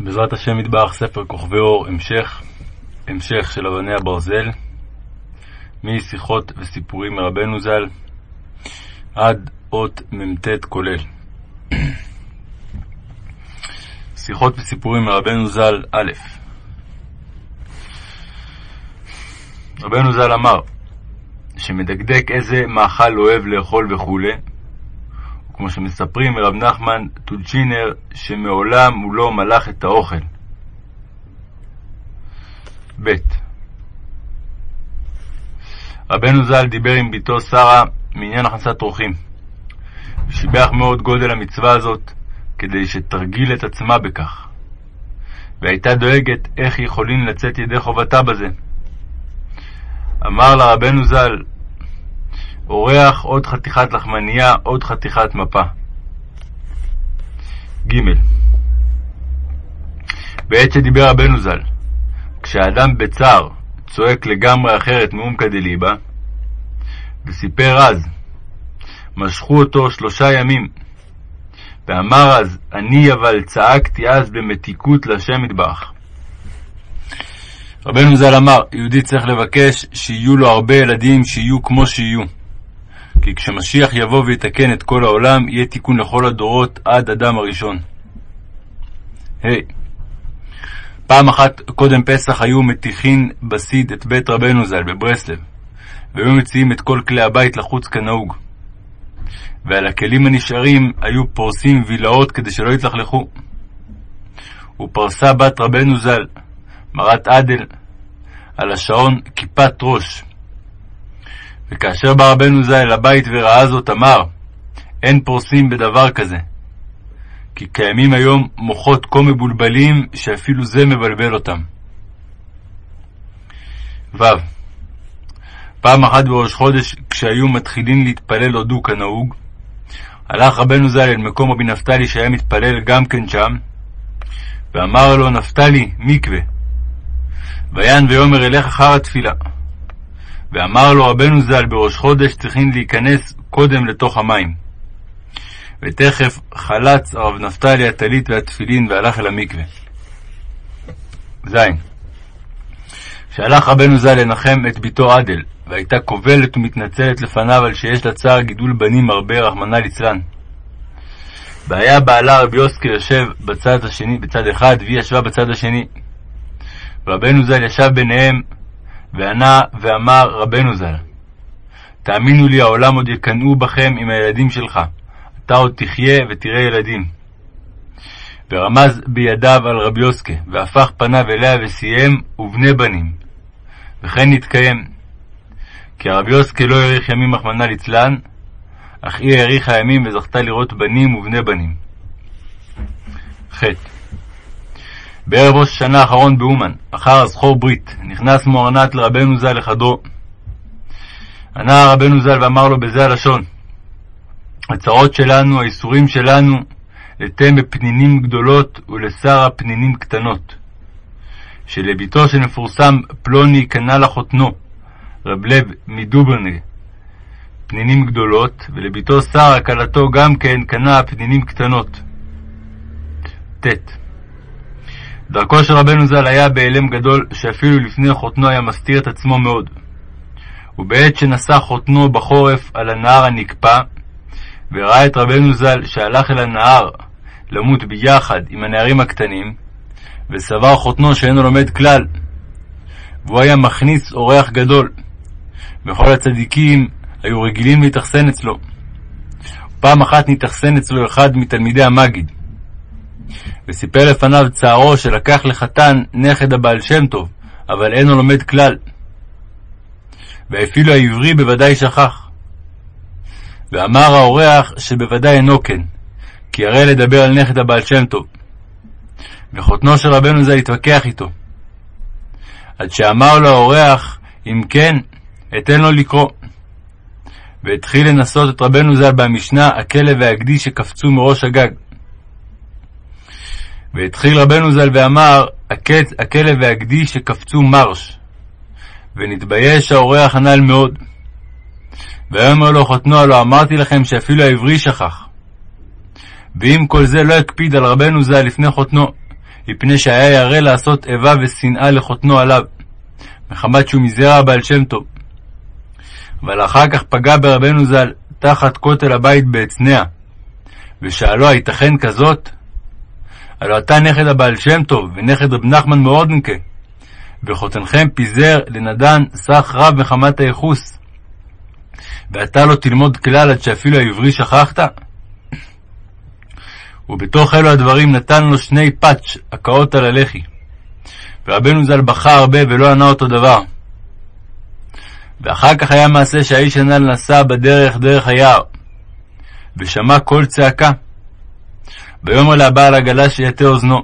בעזרת השם יתברך ספר כוכבי אור, המשך, המשך של אבני הברזל, משיחות וסיפורים מרבנו ז"ל עד אות מ"ט כולל. שיחות וסיפורים מרבנו ז"ל א' רבנו ז"ל אמר שמדקדק איזה מאכל אוהב לאכול וכולי, כמו שמספרים מרב נחמן טולצ'ינר, שמעולם הוא לא מלך את האוכל. ב. רבנו ז"ל דיבר עם בתו שרה מעניין הכנסת אורחים. שיבח מאוד גודל המצווה הזאת, כדי שתרגיל את עצמה בכך. והייתה דואגת איך יכולים לצאת ידי חובתה בזה. אמר לה רבנו ז"ל, אורח עוד חתיכת לחמניה, עוד חתיכת מפה. ג. בעת שדיבר רבנו ז"ל, כשאדם בצער צועק לגמרי אחרת מאומקא דליבה, וסיפר אז, משכו אותו שלושה ימים, ואמר אז, אני אבל צעקתי אז במתיקות להשם יתברך. רבנו ז"ל אמר, יהודי צריך לבקש שיהיו לו הרבה ילדים שיהיו כמו שיהיו. כי כשמשיח יבוא ויתקן את כל העולם, יהיה תיקון לכל הדורות עד אדם הראשון. ה. Hey. פעם אחת קודם פסח היו מטיחין בסיד את בית רבנו ז"ל בברסלב, והיו מציעים את כל כלי הבית לחוץ כנהוג. ועל הכלים הנשארים היו פורסים וילאות כדי שלא יתלכלכו. ופרסה בת רבנו ז"ל, מרת עדל, על השעון כיפת ראש, וכאשר בא רבנו ז"ל אל הבית וראה זאת, אמר, אין פורסים בדבר כזה. כי קיימים היום מוחות כה מבולבלים, שאפילו זה מבלבל אותם. ו. פעם אחת בראש חודש, כשהיו מתחילים להתפלל הודו כנהוג, הלך רבנו ז"ל אל מקום רבי נפתלי שהיה מתפלל גם כן שם, ואמר לו, נפתלי, מקווה. ויען ויאמר אלך אחר התפילה. ואמר לו רבנו ז"ל בראש חודש צריכים להיכנס קודם לתוך המים. ותכף חלץ הרב נפתלי הטלית והתפילין והלך אל המקווה. ז. כשהלך רבנו ז"ל לנחם את בתו עדל, והייתה קובלת ומתנצלת לפניו על שיש לצער גידול בנים הרבה, רחמנא ליצלן. והיה בעלה רבי יוסקי יושב בצד השני, בצד אחד, והיא ישבה בצד השני. ורבנו ז"ל ישב ביניהם, וענה ואמר רבנו ז"ל, תאמינו לי, העולם עוד יקנאו בכם עם הילדים שלך, אתה עוד תחיה ותראה ילדים. ורמז בידיו על רבי יוסקה, והפך פניו אליה וסיים, ובני בנים. וכן נתקיים. כי הרבי יוסקה לא האריך ימים רחמנא ליצלן, אך היא האריכה ימים וזכתה לראות בנים ובני בנים. ח. בערב ראש השנה האחרון באומן, אחר הזכור ברית, נכנס מוארנת לרבנו ז"ל לחדרו. ענה רבנו ז"ל ואמר לו בזה הלשון: הצרות שלנו, האיסורים שלנו, לתם בפנינים גדולות ולשר פנינים קטנות. שלביתו של מפורסם פלוני קנה לחותנו, רב לב מדוברנג, פנינים גדולות, ולביתו שרה כלתו גם כן קנה פנינים קטנות. ט. דרכו של רבנו ז"ל היה בהלם גדול, שאפילו לפני חותנו היה מסתיר את עצמו מאוד. ובעת שנשא חותנו בחורף על הנהר הנקפא, וראה את רבנו ז"ל שהלך אל הנהר למות ביחד עם הנערים הקטנים, וסבר חותנו שאינו לומד כלל, והוא היה מכניס אורח גדול, וכל הצדיקים היו רגילים להתאכסן אצלו. פעם אחת נתאכסן אצלו אחד מתלמידי המגיד, וסיפר לפניו צערו שלקח לחתן נכד הבעל שם טוב, אבל אינו לומד כלל. ואפילו העברי בוודאי שכח. ואמר האורח שבוודאי אינו כן, כי הרי לדבר על נכד הבעל שם טוב. וחותנו של רבנו זה התווכח איתו. עד שאמר לו האורח, אם כן, אתן לו לקרוא. והתחיל לנסות את רבנו ז"ל במשנה, הכלב והגדי שקפצו מראש הגג. והתחיל רבנו ז"ל ואמר, הקץ, הכלב והגדי שקפצו מרש. ונתבייש האורח הנ"ל מאוד. ויאמר לו חותנו, הלא אמרתי לכם שאפילו העברי שכח. ואם כל זה לא הקפיד על רבנו ז"ל לפני חותנו, מפני שהיה ירא לעשות איבה ושנאה לחותנו עליו, מחמת שהוא מזרע הבעל שם טוב. אבל אחר כך פגע ברבנו ז"ל תחת כותל הבית באצנע, ושאלו הייתכן כזאת? הלא אתה נכד הבעל שם טוב, ונכד רב נחמן מאורדנקה, וחותנכם פיזר לנדן סך רב מחמת הייחוס, ואתה לא תלמוד כלל עד שאפילו העברי שכחת? ובתוך אלו הדברים נתן לו שני פאץ' הקאות על הלחי. ורבנו ז"ל בכה הרבה ולא ענה אותו דבר. ואחר כך היה מעשה שהאיש הנ"ל נסע בדרך דרך היער, ושמע קול צעקה. ויאמר לבעל עגלה שיטה אוזנו.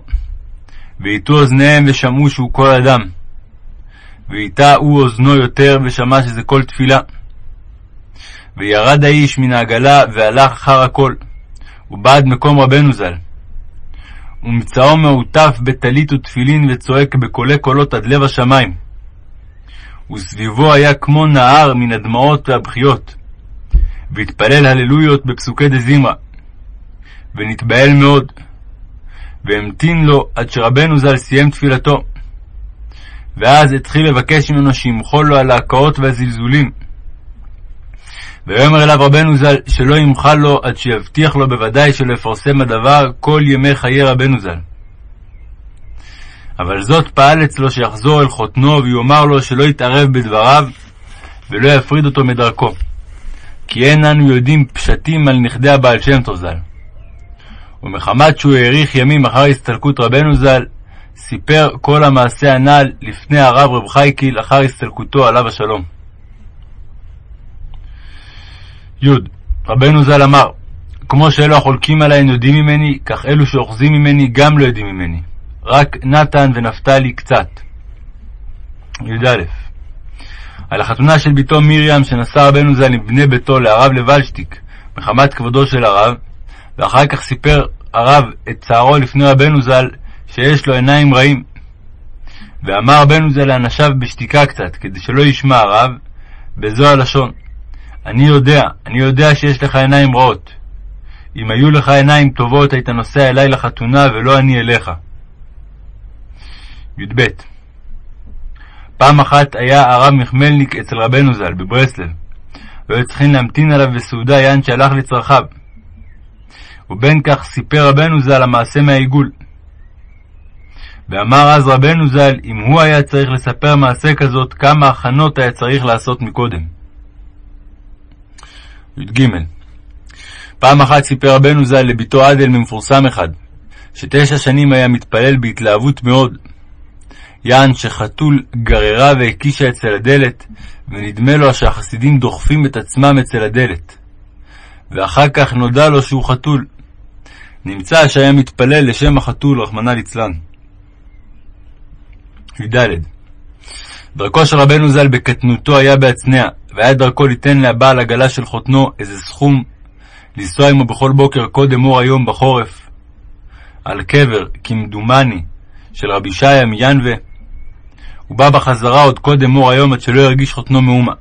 והיטו אוזניהם ושמעו שהוא קול אדם. והיטה הוא אוזנו יותר ושמע שזה קול תפילה. וירד האיש מן העגלה והלך אחר הקול, ובא עד מקום רבנו ז"ל. ומצאו מעוטף בטלית ותפילין וצועק בקולי קולות עד לב השמיים. וסביבו היה כמו נהר מן הדמעות והבכיות, והתפלל הללויות בפסוקי דזמרה, ונתבהל מאוד, והמתין לו עד שרבנו ז"ל סיים תפילתו. ואז התחיל לבקש ממנו שימחול לו על ההקאות והזלזולים. ויאמר אליו רבנו ז"ל שלא ימחל לו עד שיבטיח לו בוודאי שלא יפרסם הדבר כל ימי חיי רבנו ז"ל. אבל זאת פעל אצלו שיחזור אל חותנו ויאמר לו שלא יתערב בדבריו ולא יפריד אותו מדרכו. כי אין אנו יודעים פשטים על נכדי הבעל שם טוב ז"ל. ומחמת שהוא האריך ימים אחר הסתלקות רבנו ז"ל, סיפר כל המעשה הנ"ל לפני הרב רב חייקי לאחר הסתלקותו עליו השלום. י. רבנו ז"ל אמר, כמו שאלו החולקים עליי יודעים ממני, כך אלו שאוחזים ממני גם לא יודעים ממני. רק נתן ונפתלי קצת. י"א על החתונה של בתו מרים שנשא רבנו ז"ל עם בני ביתו להרב לבלשטיק מחמת כבודו של הרב, ואחר כך סיפר הרב את צערו לפני רבנו ז"ל שיש לו עיניים רעים. ואמר רבנו ז"ל לאנשיו בשתיקה קצת, כדי שלא ישמע הרב, בזו הלשון: אני יודע, אני יודע שיש לך עיניים רעות. אם היו לך עיניים טובות, היית נוסע אליי לחתונה ולא אני אליך. י"ב פעם אחת היה הרב מחמלניק אצל רבנו ז"ל בברסלב, והיו צריכים להמתין עליו בסעודה יען שהלך לצרכיו. ובין כך סיפר רבנו ז"ל המעשה מהעיגול. ואמר אז רבנו ז"ל, אם הוא היה צריך לספר מעשה כזאת, כמה הכנות היה צריך לעשות מקודם. י"ג פעם אחת סיפר רבנו ז"ל לבתו עדל ממפורסם אחד, שתשע שנים היה מתפלל בהתלהבות מאוד. יען שחתול גררה והקישה אצל הדלת, ונדמה לו שהחסידים דוחפים את עצמם אצל הדלת. ואחר כך נודע לו שהוא חתול. נמצא שהיה מתפלל לשם החתול, רחמנא ליצלן. י"ד דרכו של רבנו ז"ל בקטנותו היה בהצנע, והיה דרכו ליתן לבעל עגלה של חותנו איזה סכום לנסוע עמו בכל בוקר קודם אור היום בחורף, על קבר, כמדומני, של רבי שיה מיינבה. הוא בא בחזרה עוד קודם אור היום עד שלא ירגיש חותנו מאומה.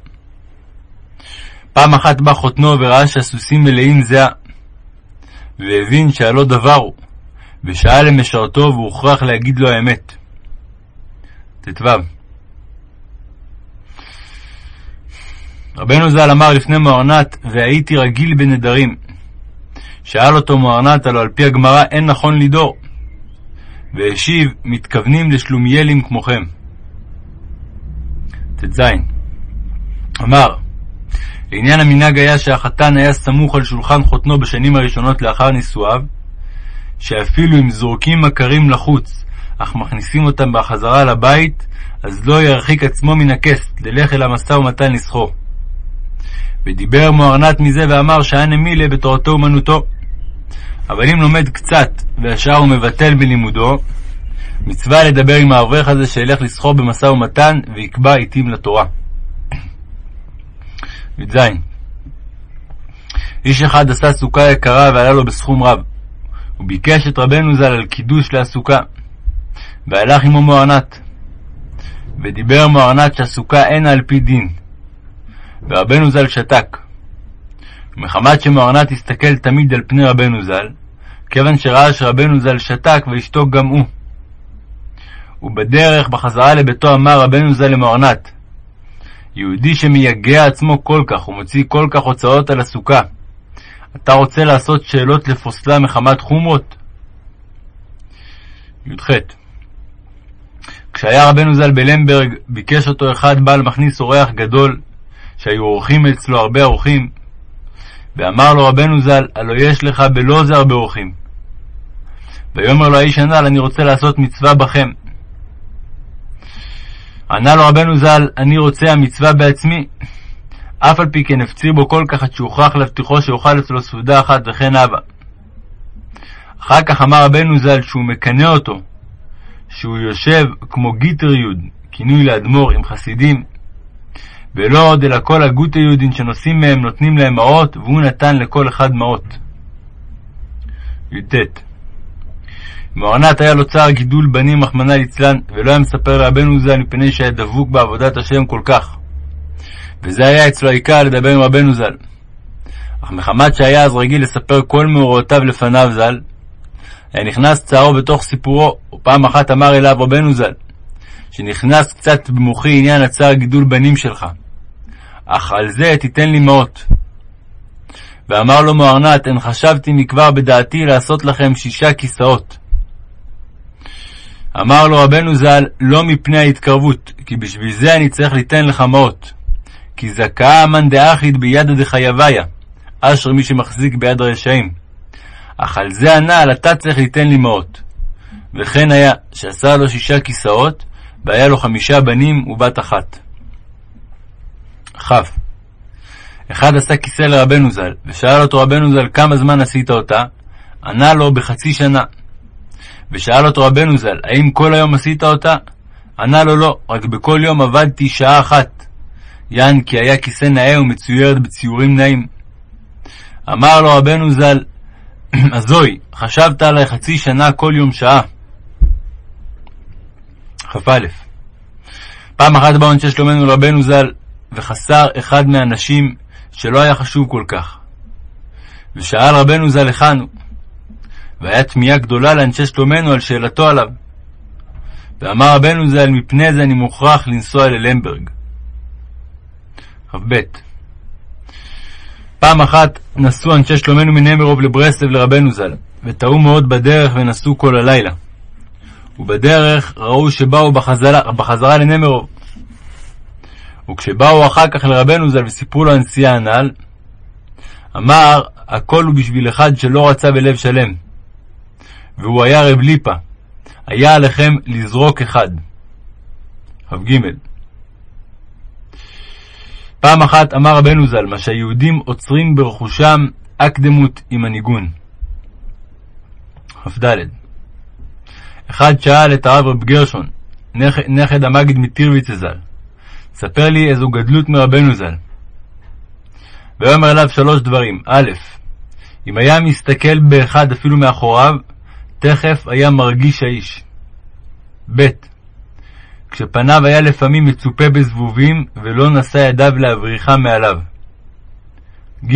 פעם אחת בא חותנו וראה שהסוסים מלאים זיעה, והבין שהלא דבר הוא, ושאל למשרתו והוכרח להגיד לו האמת. ט"ו רבנו ז"ל אמר לפני מוארנת, והייתי רגיל בנדרים. שאל אותו מוארנת, הלא על פי הגמרא אין נכון לידור. והשיב, מתכוונים לשלומיילים כמוכם. ט"ז אמר, לעניין המנהג היה שהחתן היה סמוך על שולחן חותנו בשנים הראשונות לאחר נישואיו, שאפילו אם זורקים מכרים לחוץ, אך מכניסים אותם בחזרה לבית, אז לא ירחיק עצמו מן הכס, ללך אל המשא ומתן לסחור. ודיבר מוארנת מזה ואמר שאנה מילה בתורתו אומנותו. אבל אם לומד קצת והשאר הוא מבטל בלימודו, מצווה לדבר עם האברך הזה שילך לסחור במשא ומתן ויקבע עתים לתורה. י"ז איש אחד עשה סוכה יקרה ועלה לו בסכום רב. הוא ביקש את רבנו ז"ל על קידוש לסוכה, והלך עמו מוארנת. ודיבר מוארנת שהסוכה אינה על פי דין, ורבנו ז"ל שתק. ומחמת שמוארנת הסתכל תמיד על פני רבנו ז"ל, כיוון שראה שרבנו ז"ל שתק וישתוק גם הוא. ובדרך בחזרה לביתו אמר רבנו ז"ל למוארנת יהודי שמייגע עצמו כל כך ומוציא כל כך הוצאות על הסוכה, אתה רוצה לעשות שאלות לפוסלה מחמת חומרות? י"ח כשהיה רבנו ז"ל בלמברג, ביקש אותו אחד בעל מכניס אורח גדול, שהיו אורחים אצלו הרבה אורחים, ואמר לו רבנו ז"ל, הלא יש לך בלא זה הרבה אורחים. ויאמר לו האיש הנ"ל, אני רוצה לעשות מצווה בכם. ענה לו רבנו ז"ל, אני רוצה המצווה בעצמי. אף על פי כן הפציר בו כל כך עד שהוכרח להבטיחו שאוכל אצלו סעודה אחת וכן הבה. אחר כך אמר רבנו ז"ל שהוא מקנא אותו, שהוא יושב כמו גיטר יוד, כינוי לאדמו"ר עם חסידים, ולא עוד אלא כל הגוטה יהודין שנושאים מהם נותנים להם מעות, והוא נתן לכל אחד מעות. י"ט מוארנת היה לו צער גידול בנים, רחמנא ליצלן, ולא היה מספר לרבנו ז"ל מפני שהיה דבוק בעבודת השם כל כך. וזה היה אצלו העיקר לדבר עם רבנו ז"ל. אך מחמת שהיה אז רגיל לספר כל מאורעותיו לפניו ז"ל, היה נכנס צערו בתוך סיפורו, ופעם אחת אמר אליו רבנו ז"ל, שנכנס קצת במוחי עניין הצער גידול בנים שלך, אך על זה תיתן לי מעות. ואמר לו מוארנת, הן חשבתי מכבר בדעתי לעשות לכם שישה כיסאות. אמר לו רבנו ז"ל, לא מפני ההתקרבות, כי בשביל זה אני צריך ליתן לך מעות. כי זכאה מאן דאחיד בידא דחייביה, אשר מי שמחזיק ביד הרשעים. אך על זה הנעל אתה צריך ליתן לי מעות. וכן היה, שעשה לו שישה כיסאות, והיה לו חמישה בנים ובת אחת. כ. אחד עשה כיסא לרבנו ז"ל, ושאל אותו רבנו ז"ל כמה זמן עשית אותה, ענה לו בחצי שנה. ושאל אותו רבנו ז"ל, האם כל היום עשית אותה? ענה לו לא, רק בכל יום עבדתי שעה אחת. יען כי היה כיסא נאה ומצוירת בציורים נאים. אמר לו רבנו ז"ל, אזוי, חשבת עלי חצי שנה כל יום שעה. כ"א פעם אחת באו אנשי שלומנו לרבנו ז"ל, וחסר אחד מהאנשים שלא היה חשוב כל כך. ושאל רבנו ז"ל היכן הוא. והיה תמיהה גדולה לאנשי שלומנו על שאלתו עליו. ואמר רבנו ז"ל, מפני זה אני מוכרח לנסוע ללמברג. כ"ב פעם אחת נסעו אנשי שלומנו מנמרוב לברסלב לרבנו ז"ל, וטעו מאוד בדרך ונסעו כל הלילה. ובדרך ראו שבאו בחזרה, בחזרה לנמרוב. וכשבאו אחר כך לרבנו ז"ל וסיפרו לו הנסיעה הנ"ל, אמר, הכל הוא בשביל אחד שלא רצה בלב שלם. והוא היה רב ליפה, היה עליכם לזרוק אחד. כ"ג פעם אחת אמר רבנו ז"ל, מה שהיהודים עוצרים ברכושם אקדמות עם הניגון. כ"ד אחד שאל את הרב רב גרשון, נכד, המגיד מטירוויצה ז"ל, ספר לי איזו גדלות מרבנו ז"ל. ויאמר אליו שלוש דברים. א', אם היה מסתכל באחד אפילו מאחוריו, תכף היה מרגיש האיש. ב. כשפניו היה לפעמים מצופה בזבובים, ולא נשא ידיו להבריחה מעליו. ג.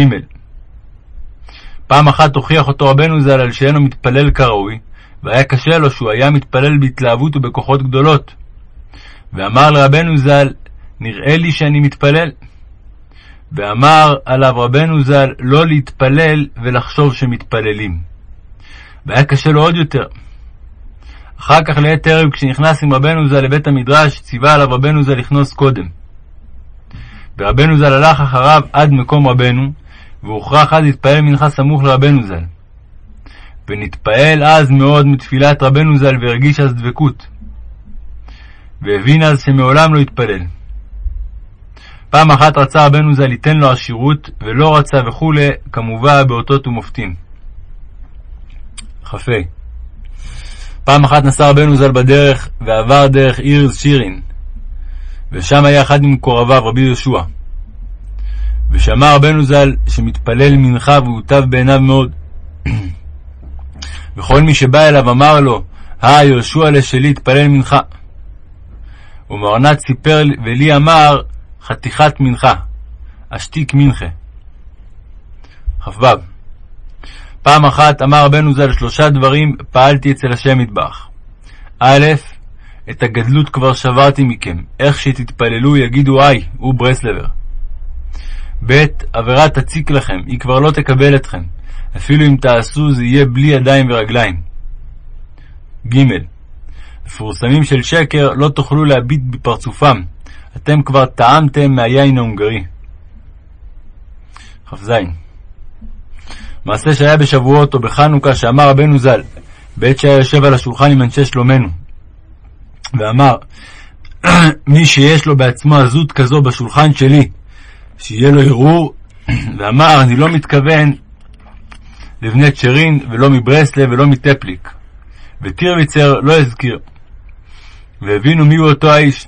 פעם אחת הוכיח אותו רבנו ז"ל על שאינו מתפלל כראוי, והיה קשה לו שהוא היה מתפלל בהתלהבות ובכוחות גדולות. ואמר לרבנו ז"ל, נראה לי שאני מתפלל. ואמר עליו רבנו ז"ל לא להתפלל ולחשוב שמתפללים. והיה קשה לו עוד יותר. אחר כך לעת ערב, כשנכנס עם רבנו ז"ל לבית המדרש, ציווה עליו רבנו ז"ל לכנוס קודם. ורבנו ז"ל הלך אחריו עד מקום רבנו, והוכרח אז להתפעל מנחה סמוך לרבנו ז"ל. ונתפעל אז מאוד מתפילת רבנו ז"ל, והרגיש אז דבקות. והבין אז שמעולם לא התפלל. פעם אחת רצה רבנו ז"ל ליתן לו עשירות, ולא רצה וכולי, כמובן באותות ומופתים. כ"ה פעם אחת נסע רבנו ז"ל בדרך, ועבר דרך עיר שירין, ושם היה אחד ממקורביו, רבי יהושע. ושמע רבנו ז"ל שמתפלל מנחה והוטב בעיניו מאוד. וכל מי שבא אליו אמר לו, הא יהושע לשלי, תפלל מנחה. ומרנת סיפר ולי אמר, חתיכת מנחה, אשתיק מנחה. כ"ו פעם אחת אמר רבנו ז"ל שלושה דברים פעלתי אצל השם מטבח. א', את הגדלות כבר שברתי מכם, איך שתתפללו יגידו איי, הוא ברסלבר. ב. עבירה תציק לכם, היא כבר לא תקבל אתכם, אפילו אם תעשו זה יהיה בלי ידיים ורגליים. ג. מפורסמים של שקר לא תוכלו להביט בפרצופם, אתם כבר טעמתם מהיין ההונגרי. כ"ז מעשה שהיה בשבועות או בחנוכה שאמר רבנו ז"ל, בעת שהיה יושב על השולחן עם אנשי שלומנו, ואמר, מי שיש לו בעצמו עזות כזו בשולחן שלי, שיהיה לו ערעור, ואמר, אני לא מתכוון לבני צ'רין, ולא מברסלב, ולא מטפליק. וטירוויצר לא הזכיר. והבינו מיהו אותו האיש.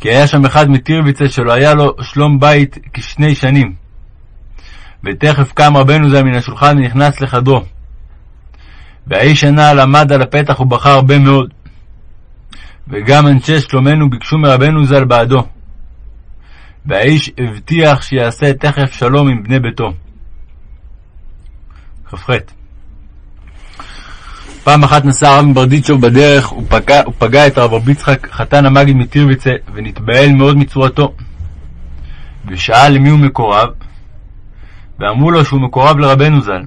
כי היה שם אחד מטירוויצר שלא היה לו שלום בית כשני שנים. ותכף קם רבנו זה מן השולחן ונכנס לחדרו. והאיש הנ"ל עמד על הפתח ובכה הרבה מאוד. וגם אנשי שלומנו ביקשו מרבנו ז"ל בעדו. והאיש הבטיח שיעשה תכף שלום עם בני ביתו. כ"ח פעם אחת נסע הרב מברדיצ'וב בדרך ופגע, ופגע את הרב רבי יצחק חתן המגיד מטירביצה ונתבהל מאוד מצורתו. ושאל למי הוא מקורב, ואמרו לו שהוא מקורב לרבנו ז"ל.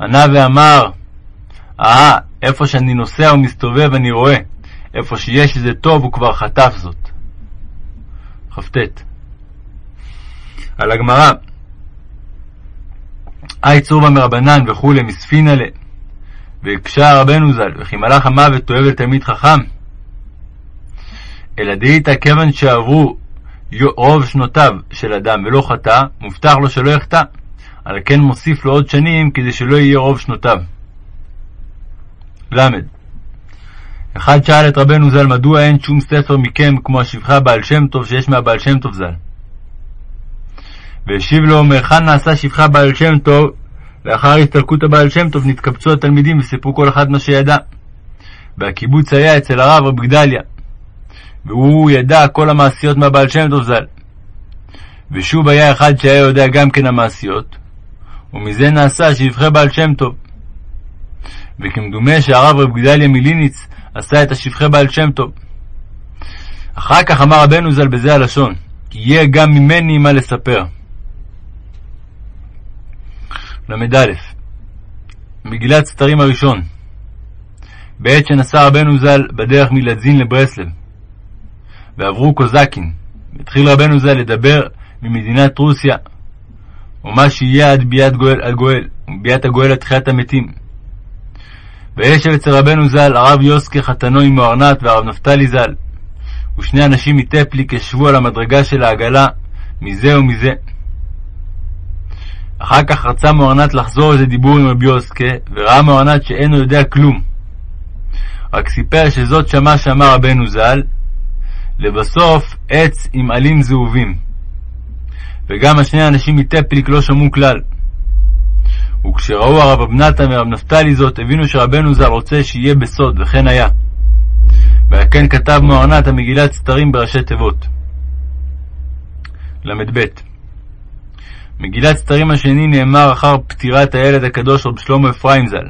ענה ואמר, אהה, איפה שאני נוסע ומסתובב אני רואה, איפה שיש איזה טוב הוא כבר חטף זאת. כ"ט על הגמרא, אי צורבה מרבנן וכולי מספינא לה, והקשה רבנו ז"ל, וכי מלאך המוות אוהב לתלמיד חכם. אלא דאיתא כיוון שעברו רוב שנותיו של אדם ולא חטא, מובטח לו שלא יחטא. על כן מוסיף לו עוד שנים כדי שלא יהיה רוב שנותיו. ל. אחד שאל את רבנו ז"ל מדוע אין שום ספר מכם כמו השפחה בעל שם טוב שיש מהבעל שם טוב ז"ל. והשיב לו מהיכן נעשה שפחה בעל שם טוב לאחר הסתלקות הבעל שם טוב נתקבצו התלמידים וסיפרו כל אחד מה שידע. והקיבוץ היה אצל הרב רב גדליה, והוא ידע כל המעשיות מהבעל שם טוב ז"ל. ושוב היה אחד שהיה יודע גם כן המעשיות, ומזה נעשה שבחי בעל שם טוב. וכמדומה שהרב רב גדליה מליניץ עשה את השבחי בעל שם טוב. אחר כך אמר רבנו ז"ל בזה הלשון, כי יהיה גם ממני מה לספר. ל"א מגילת סתרים הראשון בעת שנסע רבנו ז"ל בדרך מלדזין לברסלב ועברו קוזקין. התחיל רבנו ז"ל לדבר ממדינת רוסיה ומה שיהיה עד ביאת גואל, הגואל וביאת הגואל עד תחיית המתים. וישב אצל רבנו ז"ל הרב יוסקה חתנו עם מוארנת והרב נפתלי ז"ל ושני אנשים מטפליק ישבו על המדרגה של העגלה מזה ומזה. אחר כך רצה מוארנת לחזור איזה דיבור עם רבי יוסקה, וראה מוארנת שאינו יודע כלום. רק סיפר שזאת שמע שאמר רבנו ז"ל, לבסוף עץ עם עלים זהובים. וגם השני אנשים מטפליק לא שמעו כלל. וכשראו הרב אבנתן ורב נפתלי זאת, הבינו שרבנו ז"ל רוצה שיהיה בסוד, וכן היה. ועל כן כתב מוארנת המגילת סתרים בראשי תיבות. ל"ב מגילת סתרים השני נאמר אחר פטירת הילד הקדוש רב שלמה אפרים ז"ל,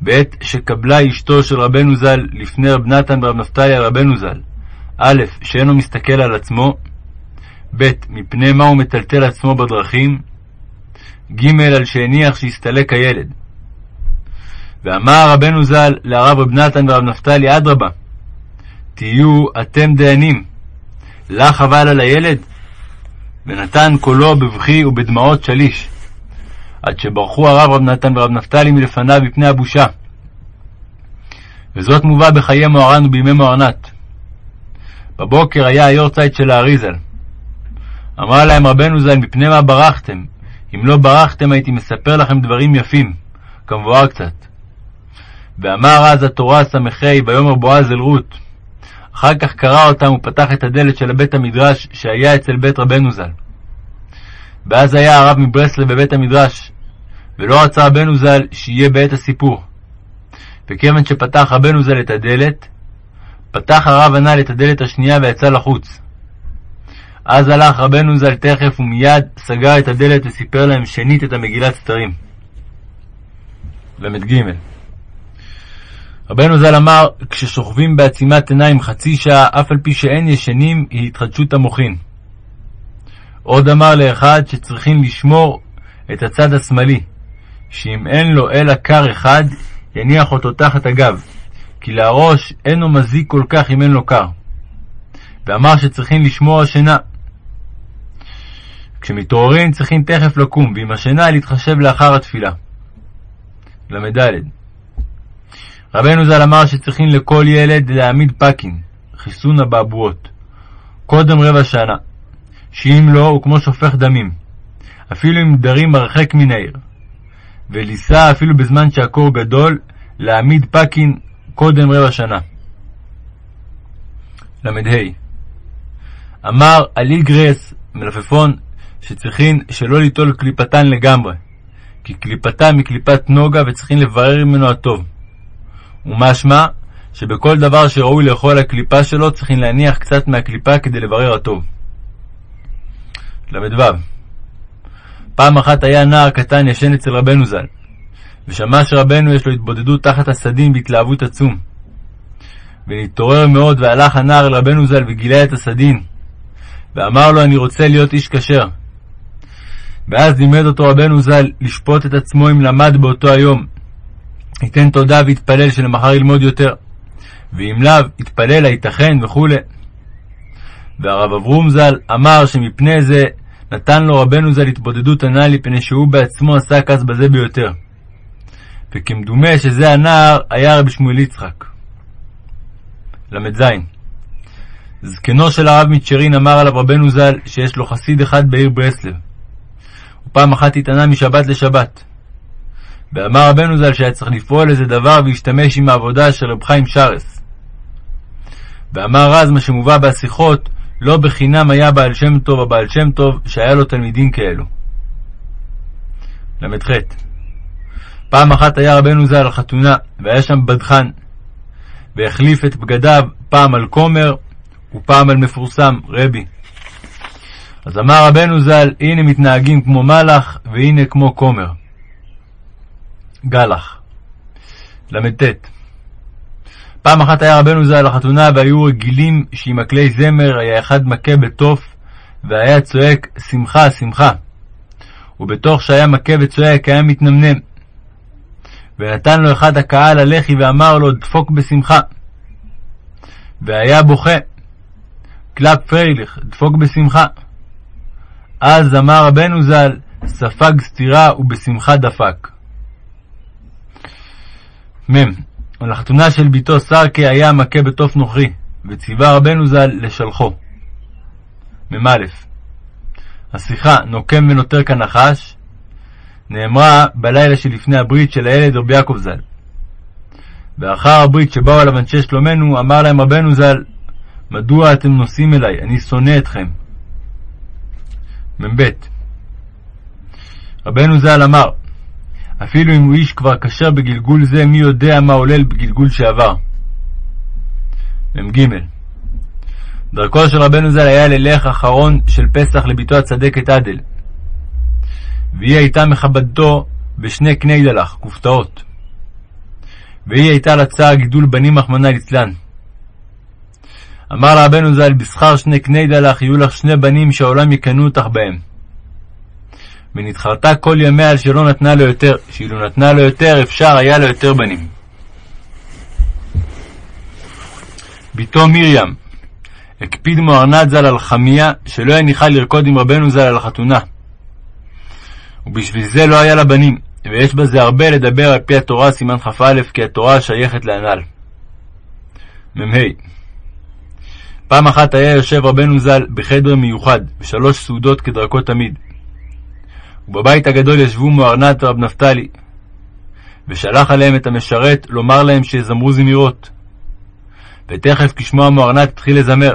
בעת שקבלה אשתו של רבנו ז"ל לפני רב נתן ורב נפתלי על רבנו ז"ל, א', שאינו מסתכל על עצמו, ב', מפני מה הוא מטלטל עצמו בדרכים, ג', על שהניח שהסתלק הילד. ואמר רבנו ז"ל לרב רב נתן ורב נפתלי, אדרבה, תהיו אתם דיינים, לך אבל על הילד, ונתן קולו בבכי ובדמעות שליש, עד שברחו הרב רב נתן ורב נפתלי מלפניו מפני הבושה. וזאת מובא בחיי מוהר"ן ובימי מוהרנת. בבוקר היה היורצייט של האריזל. אמר להם רבנו ז"ל, מפני מה ברחתם? אם לא ברחתם הייתי מספר לכם דברים יפים, כמבואר קצת. ואמר אז התורה ס"ה, ויאמר בועז אל רות, אחר כך קרא אותם ופתח את הדלת של בית המדרש שהיה אצל בית רבנו ז"ל. ואז היה הרב מברסלב בבית המדרש, ולא רצה רבנו ז"ל שיהיה בעת הסיפור. וכיוון שפתח רבנו ז"ל את הדלת, פתח הרב הנ"ל את הדלת השנייה ויצא לחוץ. אז הלך רבנו ז"ל תכף ומיד סגר את הדלת וסיפר להם שנית את המגילת סתרים. ל"ג רבנו ז"ל אמר, כששוכבים בעצימת עיניים חצי שעה, אף על פי שאין ישנים, היא התחדשות המוחין. עוד אמר לאחד שצריכים לשמור את הצד השמאלי, שאם אין לו אלא קר אחד, יניח אותו תחת הגב, כי להראש אינו מזיק כל כך אם אין לו קר. ואמר שצריכים לשמור השינה. כשמתעוררים צריכים תכף לקום, ועם השינה להתחשב לאחר התפילה. ל"ד רבנו ז"ל אמר שצריכים לכל ילד להעמיד פקין, חיסון הבעבועות, קודם רבע שנה, שאם לא, הוא כמו שופך דמים, אפילו אם דרים הרחק מן העיר. ולישא אפילו בזמן שהקור גדול, להעמיד פקין קודם רבע שנה. ל"ה אמר אליגרס מלפפון שצריכין שלא ליטול קליפתן לגמרי, כי קליפתן מקליפת נוגה וצריכין לברר ממנו הטוב. ומשמע שבכל דבר שראוי לאכול הקליפה שלו צריכים להניח קצת מהקליפה כדי לברר הטוב. ל"ו פעם אחת היה נער קטן ישן אצל רבנו ז"ל, ושמע שרבנו יש לו התבודדות תחת הסדין בהתלהבות עצום. ונתעורר מאוד והלך הנער אל רבנו ז"ל וגילה את הסדין, ואמר לו אני רוצה להיות איש כשר. ואז לימד אותו רבנו ז"ל לשפוט את עצמו אם למד באותו היום. ייתן תודה ויתפלל שלמחר ילמוד יותר, ואם לאו, יתפלל הייתכן וכו'. והרב אברום ז"ל אמר שמפני זה נתן לו רבנו ז"ל התבודדות הנ"ל מפני שהוא בעצמו עסק אז בזה ביותר. וכמדומה שזה הנער היה רבי שמואל יצחק. ל"ז זקנו של הרב מצ'רין אמר עליו רבנו ז"ל שיש לו חסיד אחד בעיר ברסלב. ופעם אחת התענה משבת לשבת. ואמר רבנו ז"ל שהיה צריך לפעול איזה דבר ולהשתמש עם העבודה של רב חיים שרס. ואמר רז מה שמובא בשיחות, לא בחינם היה בעל שם טוב הבעל שם טוב שהיה לו תלמידים כאלו. ל"ח פעם אחת היה רבנו ז"ל חתונה, והיה שם בדחן, והחליף את בגדיו פעם על כומר ופעם על מפורסם, רבי. אז אמר רבנו ז"ל, הנה מתנהגים כמו מלאך, והנה כמו כומר. גלח. ל"ט פעם אחת היה רבנו ז"ל לחתונה, והיו רגילים שעם הכלי זמר היה אחד מכה בתוף, והיה צועק שמחה, שמחה. ובתוך שהיה מכה וצועק היה מתנמנם. ונתן לו אחד הקהל הלחי ואמר לו, דפוק בשמחה. והיה בוכה, קלאפ פריילעך, דפוק בשמחה. אז אמר רבנו ז"ל, ספג סטירה ובשמחה דפק. מ. על החתונה של בתו סרקה היה מכה בתוף נוכרי, וציווה רבנו ז"ל לשלחו. מ"א השיחה נוקם ונותר כנחש נאמרה בלילה שלפני הברית של הילד רבי יעקב ז"ל. ואחר הברית שבאו אליו אנשי שלומנו, אמר להם רבנו ז"ל, מדוע אתם נוסעים אליי? אני שונא אתכם. מ"ב רבנו ז"ל אמר, אפילו אם הוא איש כבר כשר בגלגול זה, מי יודע מה עולל בגלגול שעבר. מ"ג דרכו של רבנו ז"ל היה ללך אחרון של פסח לביתו הצדקת עדל, והיא הייתה מכבדתו בשני קני דלח, כופתאות. והיא הייתה לצער גידול בנים רחמנא ליצלן. אמר לרבנו ז"ל, בשכר שני קני דלח יהיו לך שני בנים שהעולם יקנאו אותך בהם. ונתחרתה כל ימיה על שלא נתנה לו יותר, שאילו נתנה לו יותר, אפשר היה לו יותר בנים. בתו מרים, הקפיד מוהרנת ז"ל על חמיה, שלא הניחה לרקוד עם רבנו ז"ל על החתונה. ובשביל זה לא היה לה בנים, ויש בזה הרבה לדבר על פי התורה סימן כ"א, כי התורה שייכת להנ"ל. מ"ה פעם אחת היה יושב רבנו ז"ל בחדר מיוחד, בשלוש סעודות כדרכו תמיד. ובבית הגדול ישבו מוארנת ורב נפתלי, ושלח עליהם את המשרת לומר להם שיזמרו זמירות. ותכף כשמוע מוארנת התחיל לזמר.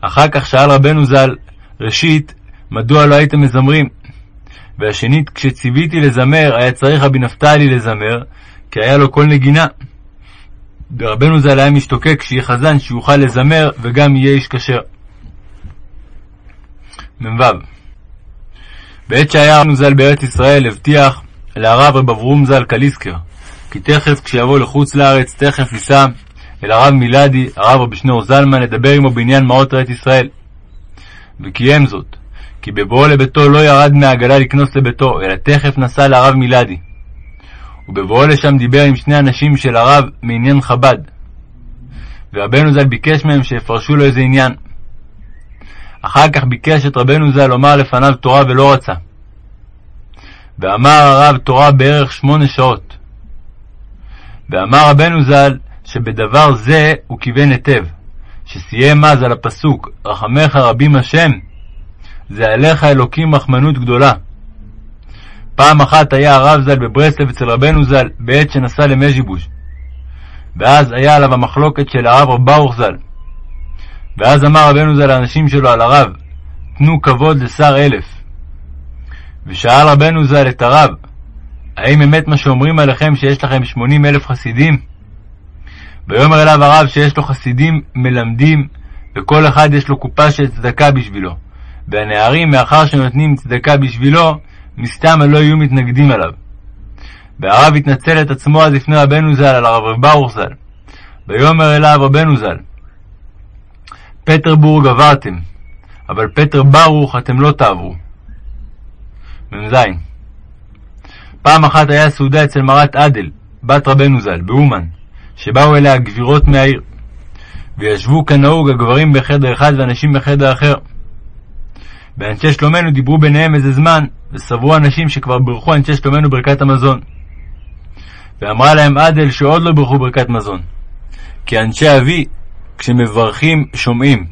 אחר כך שאל רבנו ז"ל, ראשית, מדוע לא הייתם מזמרים? והשנית, כשציוויתי לזמר, היה צריך רבי נפתלי לזמר, כי היה לו קול נגינה. ורבנו ז"ל היה משתוקק שיהיה חזן שיוכל לזמר וגם יהיה איש כשר. מ"ו בעת שהיה רבנו ז"ל בארץ ישראל, הבטיח לרב רב אברום ז"ל קליסקר, כי תכף כשיבוא לחוץ לארץ, תכף ייסע אל הרב מילדי, הרב רבי שניאור זלמן, לדבר עמו בעניין מעות ארץ ישראל. וקיים זאת, כי בבואו לביתו לא ירד מהעגלה לקנוס לביתו, אלא תכף נסע לרב מילדי. ובבואו לשם דיבר עם שני אנשים של הרב מעניין חב"ד. ורבנו ז"ל ביקש מהם שיפרשו לו איזה עניין. אחר כך ביקש את רבנו ז"ל לומר לפניו תורה ולא רצה. ואמר הרב תורה בערך שמונה שעות. ואמר רבנו ז"ל שבדבר זה הוא כיוון היטב, שסיים אז על הפסוק רחמך רבים השם, זה עליך אלוקים רחמנות גדולה. פעם אחת היה הרב ז"ל בברסלב אצל רבנו ז"ל בעת שנסע למז'יבוש, ואז היה עליו המחלוקת של הרב רב ברוך ז"ל. ואז אמר רבנו ז"ל לאנשים שלו על הרב, תנו כבוד לשר אלף. ושאל רבנו ז"ל את הרב, האם אמת מה שאומרים עליכם שיש לכם שמונים אלף חסידים? ויאמר אליו הרב שיש לו חסידים מלמדים, וכל אחד יש לו קופה של צדקה בשבילו. והנערים, מאחר שנותנים צדקה בשבילו, מסתם לא יהיו מתנגדים עליו. והרב התנצל את עצמו אז לפני רבנו ז"ל על הרב רב ברוך ז"ל. ויאמר אליו רבנו ז"ל, פטרבורג עברתם, אבל פטר ברוך אתם לא תעברו. מ"ז פעם אחת היה סעודה אצל מרת עדל, בת רבנו ז"ל, באומן, שבאו אליה גבירות מהעיר. וישבו כנהוג הגברים בחדר אחד והנשים בחדר אחר. ואנשי שלומנו דיברו ביניהם איזה זמן, וסברו אנשים שכבר ברכו אנשי שלומנו ברכת המזון. ואמרה להם עדל שעוד לא ברכו ברכת מזון. כי אנשי אבי, כשמברכים, שומעים.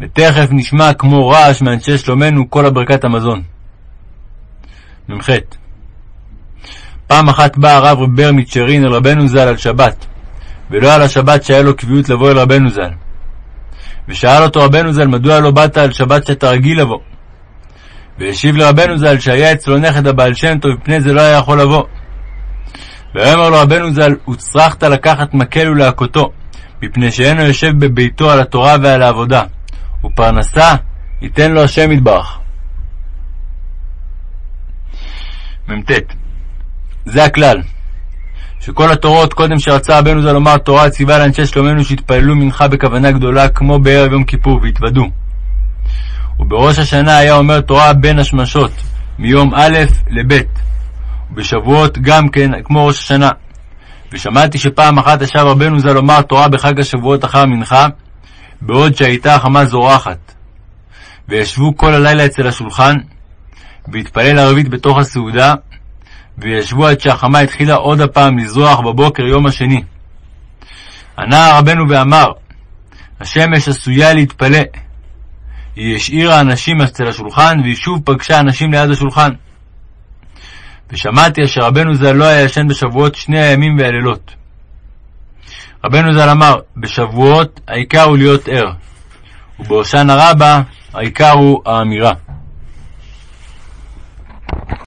ותכף נשמע כמו רעש מאנשי שלומנו כל הברכת המזון. מ"ח פעם אחת בא הרב בר מצ'רין אל רבנו ז"ל על שבת, ולא על השבת שהיה לו קביעות לבוא אל רבנו ז"ל. ושאל אותו רבנו ז"ל, מדוע לא באת על שבת שאתה רגיל לבוא? והשיב לרבנו ז"ל שהיה אצלו נכד הבעל שם טוב, מפני זה לא היה יכול לבוא. ויאמר לו רבנו ז"ל, הוצרכת לקחת מקל ולהכותו, מפני שאינו יושב בביתו על התורה ועל העבודה, ופרנסה ייתן לו השם יתברך. מ"ט זה הכלל, שכל התורות, קודם שרצה רבנו ז"ל לומר תורה, ציווה לאנשי שלומנו שיתפללו מנחה בכוונה גדולה, כמו בערב יום כיפור, והתוודו. ובראש השנה היה אומר תורה בין השמשות, מיום א' לב', ובשבועות גם כן, כמו ראש השנה. ושמעתי שפעם אחת ישב רבנו ז"ל לומר תורה בחג השבועות אחר מנחה, בעוד שהייתה החמה זורחת. וישבו כל הלילה אצל השולחן, והתפלל ערבית בתוך הסעודה, וישבו עד שהחמה התחילה עוד הפעם לזרוח בבוקר יום השני. ענה רבנו ואמר, השמש עשויה להתפלא. היא השאירה אנשים אצל השולחן, והיא שוב פגשה אנשים ליד השולחן. ושמעתי אשר רבנו ז"ל לא היה ישן בשבועות שני הימים והלילות. רבנו ז"ל אמר, בשבועות העיקר הוא להיות ער, ובהושענא רבה העיקר הוא האמירה.